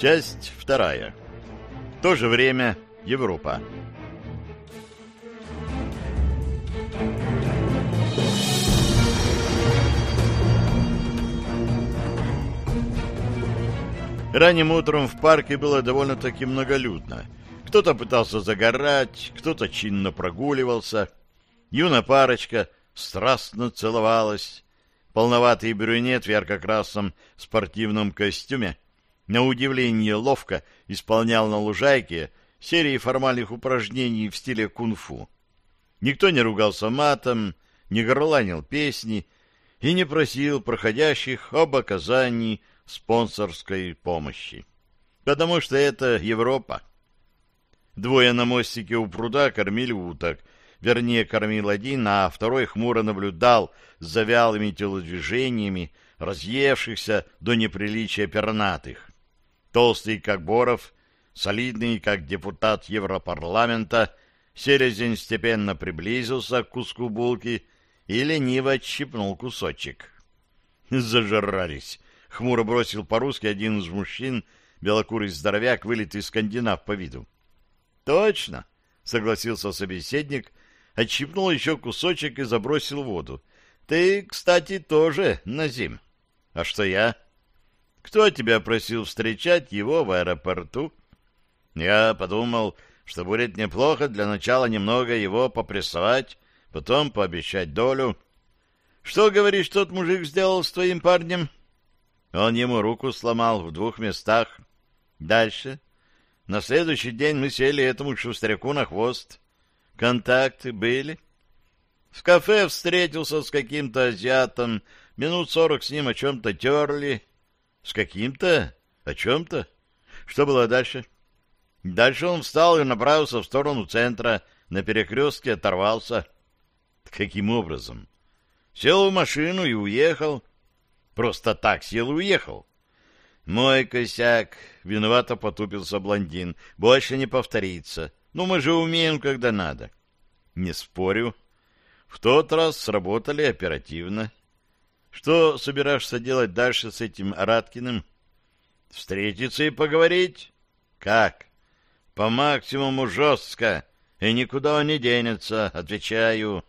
Часть вторая. В то же время Европа. Ранним утром в парке было довольно-таки многолюдно. Кто-то пытался загорать, кто-то чинно прогуливался. Юная парочка страстно целовалась. Полноватый брюнет в ярко-красном спортивном костюме на удивление ловко исполнял на лужайке серии формальных упражнений в стиле кунг-фу. Никто не ругался матом, не горланил песни и не просил проходящих об оказании спонсорской помощи. Потому что это Европа. Двое на мостике у пруда кормили уток. Вернее, кормил один, а второй хмуро наблюдал за вялыми телодвижениями разъевшихся до неприличия пернатых. Толстый, как Боров, солидный, как депутат Европарламента, селезень степенно приблизился к куску булки и лениво отщипнул кусочек. Зажрались. Хмуро бросил по-русски один из мужчин, белокурый здоровяк, вылитый скандинав по виду. Точно, согласился собеседник, отщипнул еще кусочек и забросил воду. Ты, кстати, тоже Назим. А что я? Кто тебя просил встречать его в аэропорту? Я подумал, что будет неплохо для начала немного его попрессовать, потом пообещать долю. Что, говоришь, тот мужик сделал с твоим парнем? Он ему руку сломал в двух местах. Дальше. На следующий день мы сели этому шустряку на хвост. Контакты были. В кафе встретился с каким-то азиатом, минут сорок с ним о чем-то терли. С каким-то? О чем-то? Что было дальше? Дальше он встал и направился в сторону центра, на перекрестке оторвался. Каким образом? Сел в машину и уехал. Просто так сел и уехал. Мой косяк. Виновато потупился блондин. Больше не повторится. Ну, мы же умеем, когда надо. Не спорю. В тот раз сработали оперативно. Что собираешься делать дальше с этим Раткиным? Встретиться и поговорить? Как? По максимуму жестко. И никуда он не денется, отвечаю.